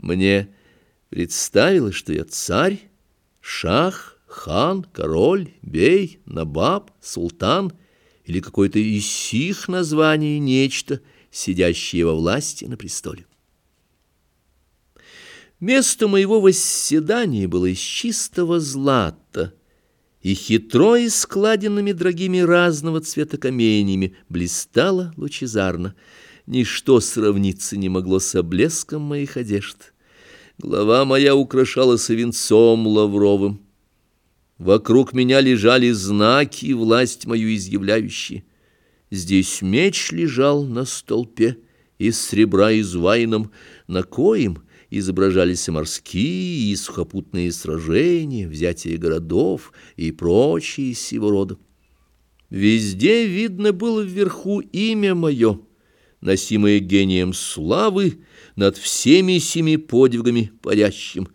Мне представилось, что я царь, шах, хан, король, бей, набаб, султан или какое-то из сих названий нечто, сидящее во власти на престоле. Место моего восседания было из чистого злата, и хитро и складенными дорогими разного цвета каменями блистало лучезарно — Ничто сравниться не могло с блеском моих одежд. Голова моя украшалась венцом лавровым. Вокруг меня лежали знаки, власть мою изъявляющие. Здесь меч лежал на столпе из сребра изваяном, на коем изображались морские и сухопутные сражения, взятие городов и прочие сего рода. Везде видно было вверху имя мое — носимое гением славы над всеми семи подвигами парящим.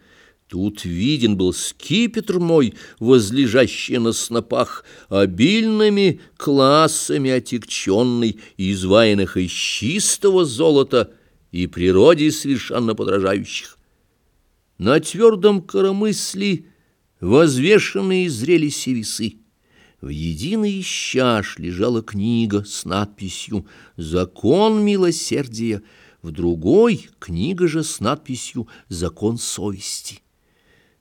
Тут виден был скипетр мой, возлежащий на снопах, обильными классами отягченный, изваянных из чистого золота и природе совершенно подражающих. На твердом коромысли возвешенные зрелись весы. В единой из чаш лежала книга с надписью «Закон милосердия», в другой — книга же с надписью «Закон совести».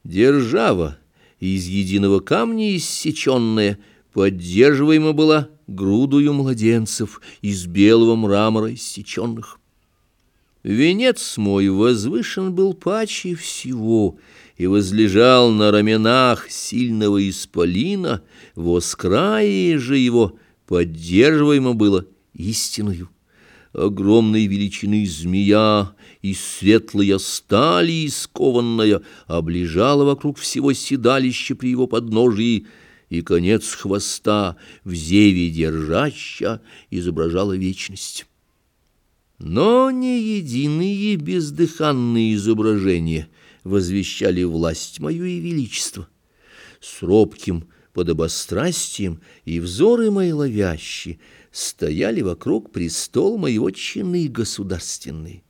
Держава из единого камня иссеченная поддерживаема была грудою младенцев из белого мрамора иссеченных. Венец мой возвышен был паче всего и возлежал на раменах сильного исполина, воскрае же его поддерживаемо было истиною. Огромной величины змея и светлая стали искованная облежала вокруг всего седалища при его подножии, и конец хвоста в зеве держаща изображала вечность. Но не единые бездыханные изображения возвещали власть мою и величество. С робким подобострастием и взоры мои ловящие стояли вокруг престол моего чины государственные.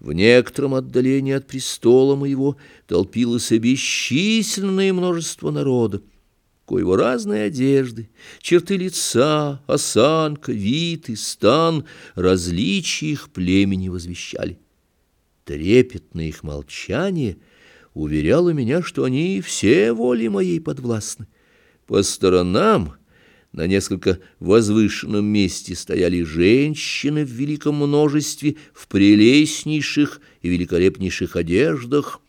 В некотором отдалении от престола моего толпилось бесчисленное множество народа, коего разные одежды, черты лица, осанка, вид и стан, различия их племени возвещали. Трепетное их молчание уверяло меня, что они все воли моей подвластны. По сторонам на несколько возвышенном месте стояли женщины в великом множестве, в прелестнейших и великолепнейших одеждах.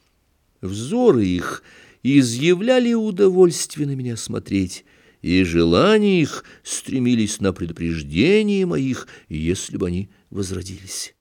Взоры их — изъявляли удовольствие на меня смотреть, и желания их стремились на предупреждение моих, если бы они возродились.